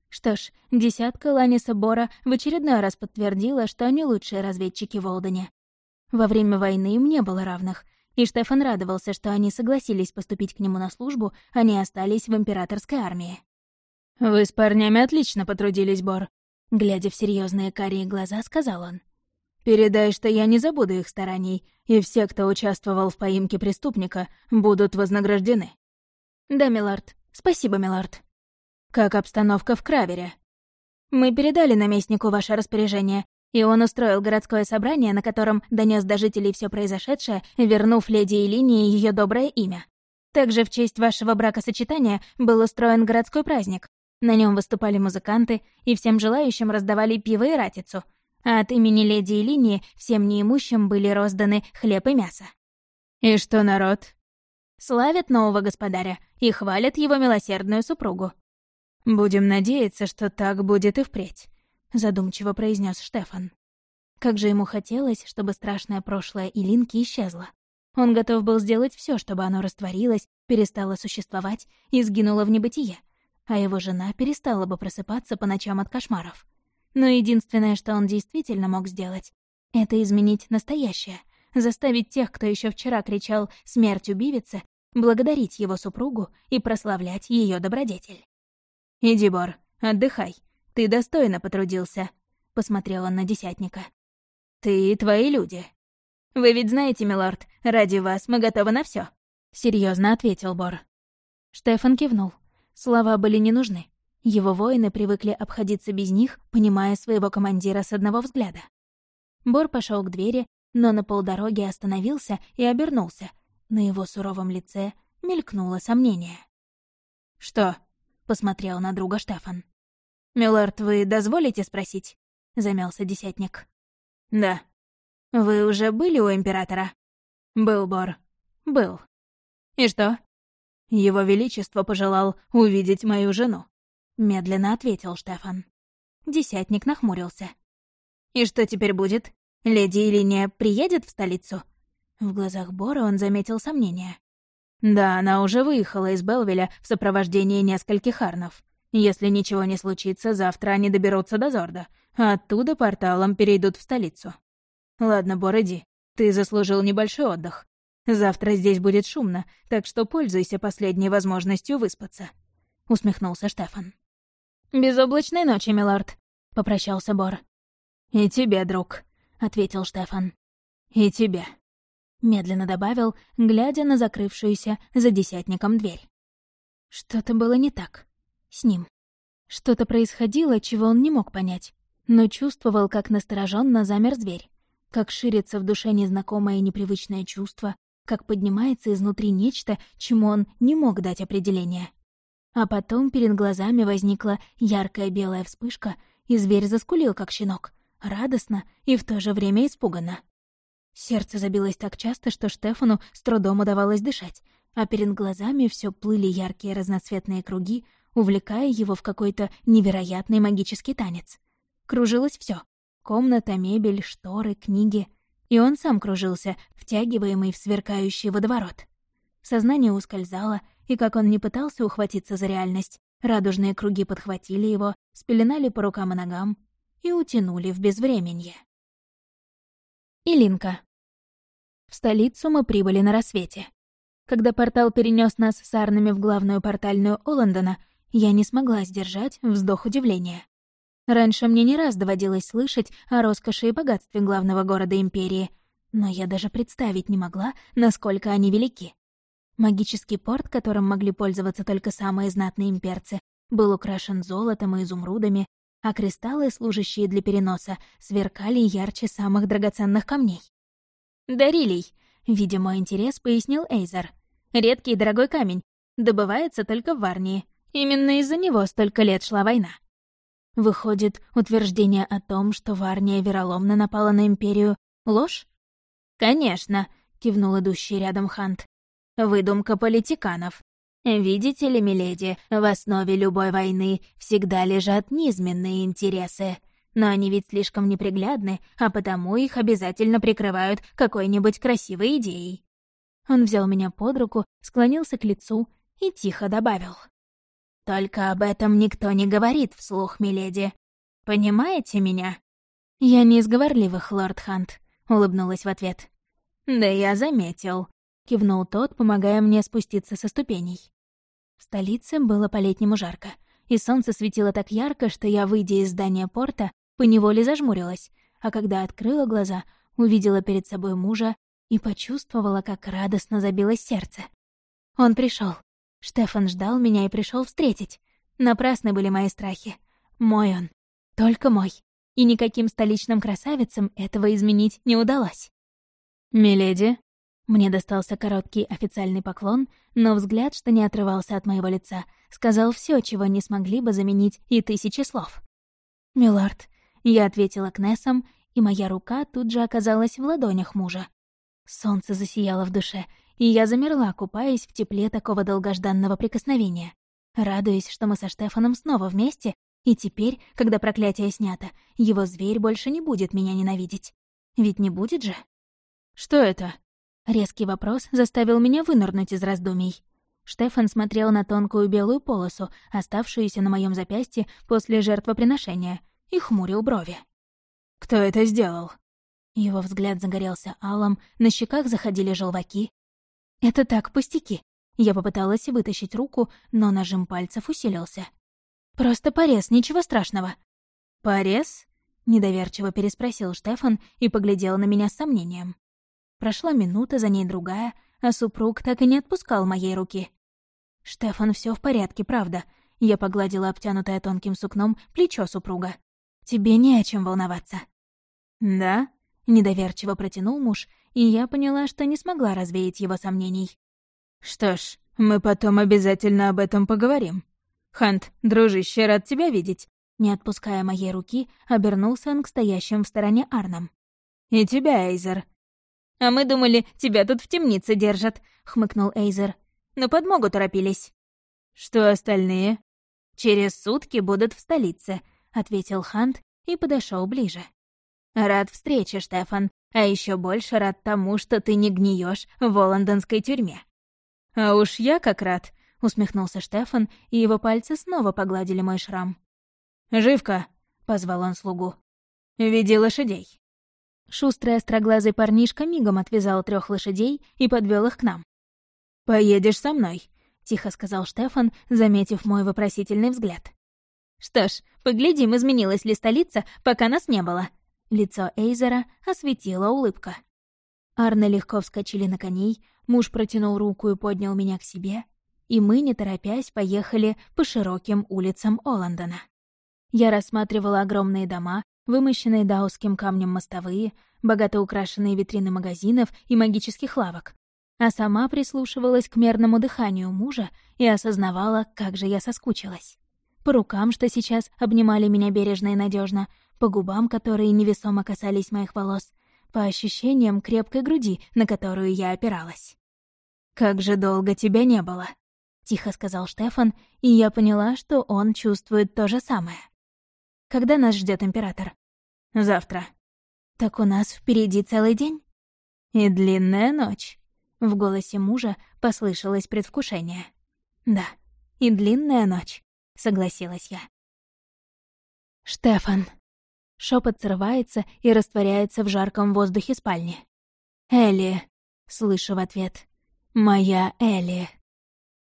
Что ж, десятка Ланиса Бора в очередной раз подтвердила, что они лучшие разведчики в Олдене. Во время войны им не было равных, и Штефан радовался, что они согласились поступить к нему на службу, а не остались в императорской армии. «Вы с парнями отлично потрудились, Бор», — глядя в серьезные карие глаза, сказал он. «Передай, что я не забуду их стараний, и все, кто участвовал в поимке преступника, будут вознаграждены». «Да, милорд. Спасибо, милорд». «Как обстановка в Кравере?» «Мы передали наместнику ваше распоряжение, и он устроил городское собрание, на котором донес до жителей все произошедшее, вернув леди Элине ее доброе имя. Также в честь вашего бракосочетания был устроен городской праздник, на нем выступали музыканты и всем желающим раздавали пиво и ратицу, а от имени леди и линии всем неимущим были розданы хлеб и мясо. «И что народ?» Славят нового господаря и хвалят его милосердную супругу. «Будем надеяться, что так будет и впредь», — задумчиво произнес Штефан. Как же ему хотелось, чтобы страшное прошлое Илинки исчезло. Он готов был сделать все, чтобы оно растворилось, перестало существовать и сгинуло в небытие а его жена перестала бы просыпаться по ночам от кошмаров. Но единственное, что он действительно мог сделать, это изменить настоящее, заставить тех, кто еще вчера кричал «Смерть убивице», благодарить его супругу и прославлять ее добродетель. «Иди, Бор, отдыхай. Ты достойно потрудился», — посмотрел он на десятника. «Ты и твои люди. Вы ведь знаете, милорд, ради вас мы готовы на все. серьезно ответил Бор. Штефан кивнул. Слова были не нужны. Его воины привыкли обходиться без них, понимая своего командира с одного взгляда. Бор пошел к двери, но на полдороги остановился и обернулся. На его суровом лице мелькнуло сомнение. «Что?» — посмотрел на друга Штефан. «Милорд, вы дозволите спросить?» — замялся десятник. «Да». «Вы уже были у Императора?» «Был, Бор. Был». «И что?» «Его Величество пожелал увидеть мою жену», — медленно ответил Штефан. Десятник нахмурился. «И что теперь будет? Леди Илиния приедет в столицу?» В глазах Бора он заметил сомнение. «Да, она уже выехала из Белвеля в сопровождении нескольких арнов. Если ничего не случится, завтра они доберутся до Зорда, а оттуда порталом перейдут в столицу. Ладно, Бор, иди. Ты заслужил небольшой отдых. Завтра здесь будет шумно, так что пользуйся последней возможностью выспаться», — усмехнулся Штефан. «Безоблачной ночи, милорд», — попрощался Бор. «И тебе, друг», — ответил Штефан. «И тебе», — медленно добавил, глядя на закрывшуюся за десятником дверь. Что-то было не так. С ним. Что-то происходило, чего он не мог понять, но чувствовал, как настороженно замер зверь, как ширится в душе незнакомое и непривычное чувство, как поднимается изнутри нечто, чему он не мог дать определение. А потом перед глазами возникла яркая белая вспышка, и зверь заскулил, как щенок, радостно и в то же время испуганно. Сердце забилось так часто, что Штефану с трудом удавалось дышать, а перед глазами все плыли яркие разноцветные круги, увлекая его в какой-то невероятный магический танец. Кружилось все: комната, мебель, шторы, книги. И он сам кружился, втягиваемый в сверкающий водоворот. Сознание ускользало, и как он не пытался ухватиться за реальность, радужные круги подхватили его, спеленали по рукам и ногам и утянули в безвременье. Илинка. В столицу мы прибыли на рассвете. Когда портал перенес нас с Арнами в главную портальную Оландона, я не смогла сдержать вздох удивления. Раньше мне не раз доводилось слышать о роскоши и богатстве главного города Империи, но я даже представить не могла, насколько они велики. Магический порт, которым могли пользоваться только самые знатные имперцы, был украшен золотом и изумрудами, а кристаллы, служащие для переноса, сверкали ярче самых драгоценных камней. «Дарилий», — видя мой интерес, пояснил Эйзер. «Редкий и дорогой камень. Добывается только в Варнии. Именно из-за него столько лет шла война». Выходит, утверждение о том, что Варния вероломно напала на Империю — ложь? «Конечно», — кивнул идущий рядом Хант. Выдумка политиканов. Видите ли, миледи, в основе любой войны всегда лежат низменные интересы. Но они ведь слишком неприглядны, а потому их обязательно прикрывают какой-нибудь красивой идеей. Он взял меня под руку, склонился к лицу и тихо добавил. «Только об этом никто не говорит вслух, миледи. Понимаете меня?» «Я не из говорливых, лорд Хант», — улыбнулась в ответ. «Да я заметил», — кивнул тот, помогая мне спуститься со ступеней. В столице было по-летнему жарко, и солнце светило так ярко, что я, выйдя из здания порта, поневоле зажмурилась, а когда открыла глаза, увидела перед собой мужа и почувствовала, как радостно забилось сердце. Он пришел. Штефан ждал меня и пришел встретить. Напрасны были мои страхи. Мой он. Только мой. И никаким столичным красавицам этого изменить не удалось. «Миледи», мне достался короткий официальный поклон, но взгляд, что не отрывался от моего лица, сказал все, чего не смогли бы заменить и тысячи слов. «Милорд», — я ответила Кнессом, и моя рука тут же оказалась в ладонях мужа. Солнце засияло в душе, и я замерла, купаясь в тепле такого долгожданного прикосновения, радуясь, что мы со Штефаном снова вместе, и теперь, когда проклятие снято, его зверь больше не будет меня ненавидеть. Ведь не будет же? «Что это?» Резкий вопрос заставил меня вынырнуть из раздумий. Штефан смотрел на тонкую белую полосу, оставшуюся на моем запястье после жертвоприношения, и хмурил брови. «Кто это сделал?» Его взгляд загорелся алом, на щеках заходили желваки. «Это так, пустяки». Я попыталась вытащить руку, но нажим пальцев усилился. «Просто порез, ничего страшного». «Порез?» — недоверчиво переспросил Штефан и поглядел на меня с сомнением. Прошла минута, за ней другая, а супруг так и не отпускал моей руки. «Штефан, все в порядке, правда?» Я погладила обтянутое тонким сукном плечо супруга. «Тебе не о чем волноваться». «Да?» — недоверчиво протянул муж, и я поняла, что не смогла развеять его сомнений. «Что ж, мы потом обязательно об этом поговорим. Хант, дружище, рад тебя видеть». Не отпуская моей руки, обернулся он к стоящим в стороне Арнам. «И тебя, Эйзер». «А мы думали, тебя тут в темнице держат», — хмыкнул Эйзер. «На подмогу торопились». «Что остальные?» «Через сутки будут в столице», — ответил Хант и подошел ближе. «Рад встрече, Штефан, а еще больше рад тому, что ты не гниешь в лондонской тюрьме». «А уж я как рад», — усмехнулся Штефан, и его пальцы снова погладили мой шрам. «Живка», — позвал он слугу. «Веди лошадей». Шустрый остроглазый парнишка мигом отвязал трех лошадей и подвел их к нам. «Поедешь со мной», — тихо сказал Штефан, заметив мой вопросительный взгляд. «Что ж, поглядим, изменилась ли столица, пока нас не было», Лицо Эйзера осветила улыбка. Арны легко вскочили на коней, муж протянул руку и поднял меня к себе, и мы, не торопясь, поехали по широким улицам Оландона. Я рассматривала огромные дома, вымощенные даусским камнем мостовые, богато украшенные витрины магазинов и магических лавок, а сама прислушивалась к мерному дыханию мужа и осознавала, как же я соскучилась. По рукам, что сейчас обнимали меня бережно и надежно, по губам, которые невесомо касались моих волос, по ощущениям крепкой груди, на которую я опиралась. «Как же долго тебя не было», — тихо сказал Штефан, и я поняла, что он чувствует то же самое. «Когда нас ждет император?» «Завтра». «Так у нас впереди целый день?» «И длинная ночь», — в голосе мужа послышалось предвкушение. «Да, и длинная ночь», — согласилась я. «Штефан», Шепот срывается и растворяется в жарком воздухе спальни. «Элли», — слышу в ответ. «Моя Элли».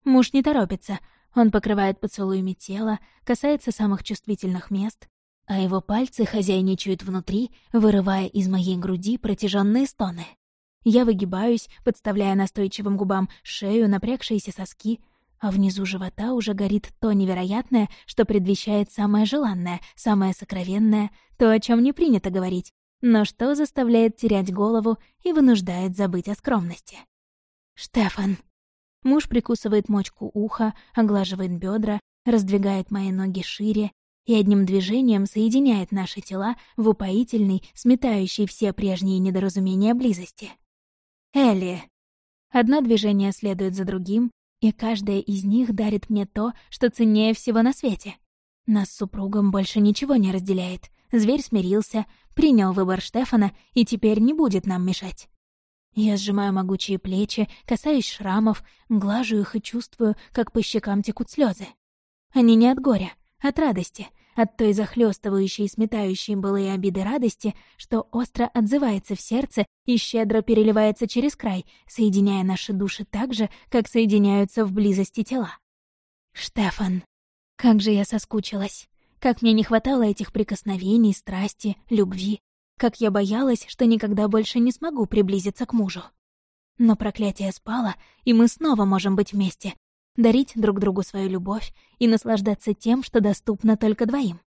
Муж не торопится. Он покрывает поцелуями тело, касается самых чувствительных мест, а его пальцы хозяйничают внутри, вырывая из моей груди протяженные стоны. Я выгибаюсь, подставляя настойчивым губам шею, напрягшиеся соски, а внизу живота уже горит то невероятное, что предвещает самое желанное, самое сокровенное, то, о чем не принято говорить, но что заставляет терять голову и вынуждает забыть о скромности. «Штефан!» Муж прикусывает мочку уха, оглаживает бедра, раздвигает мои ноги шире и одним движением соединяет наши тела в упоительной, сметающей все прежние недоразумения близости. «Элли!» Одно движение следует за другим, и каждая из них дарит мне то, что ценнее всего на свете. Нас с супругом больше ничего не разделяет. Зверь смирился, принял выбор Штефана и теперь не будет нам мешать. Я сжимаю могучие плечи, касаюсь шрамов, глажу их и чувствую, как по щекам текут слезы. Они не от горя, от радости, от той захлестывающей и сметающей былые обиды радости, что остро отзывается в сердце и щедро переливается через край, соединяя наши души так же, как соединяются в близости тела. Штефан, как же я соскучилась. Как мне не хватало этих прикосновений, страсти, любви. Как я боялась, что никогда больше не смогу приблизиться к мужу. Но проклятие спало, и мы снова можем быть вместе, дарить друг другу свою любовь и наслаждаться тем, что доступно только двоим.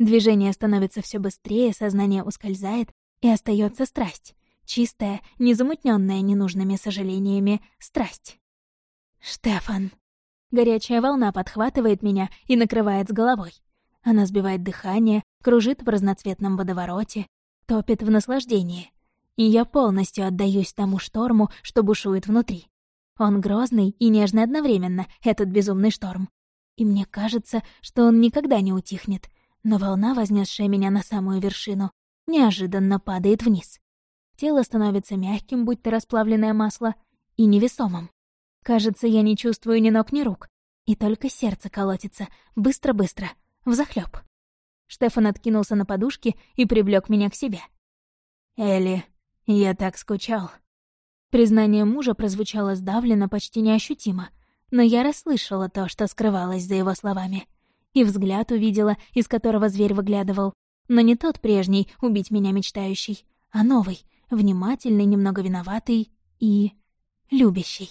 Движение становится все быстрее, сознание ускользает, и остается страсть. Чистая, незамутненная ненужными сожалениями страсть. «Штефан!» Горячая волна подхватывает меня и накрывает с головой. Она сбивает дыхание, кружит в разноцветном водовороте, топит в наслаждении. И я полностью отдаюсь тому шторму, что бушует внутри. Он грозный и нежный одновременно, этот безумный шторм. И мне кажется, что он никогда не утихнет. Но волна, вознесшая меня на самую вершину, неожиданно падает вниз. Тело становится мягким, будь то расплавленное масло, и невесомым. Кажется, я не чувствую ни ног, ни рук. И только сердце колотится, быстро-быстро, взахлёб. Штефан откинулся на подушке и привлек меня к себе. «Элли, я так скучал». Признание мужа прозвучало сдавленно, почти неощутимо, но я расслышала то, что скрывалось за его словами. И взгляд увидела, из которого зверь выглядывал. Но не тот прежний, убить меня мечтающий, а новый, внимательный, немного виноватый и... любящий.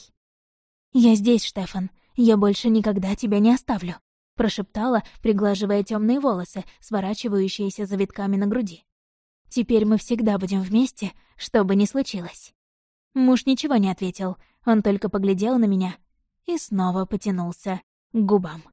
«Я здесь, Штефан. Я больше никогда тебя не оставлю», — прошептала, приглаживая темные волосы, сворачивающиеся завитками на груди. «Теперь мы всегда будем вместе, что бы ни случилось». Муж ничего не ответил, он только поглядел на меня и снова потянулся к губам.